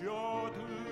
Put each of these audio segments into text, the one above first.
should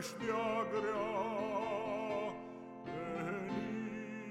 veștea grea, pe nimeni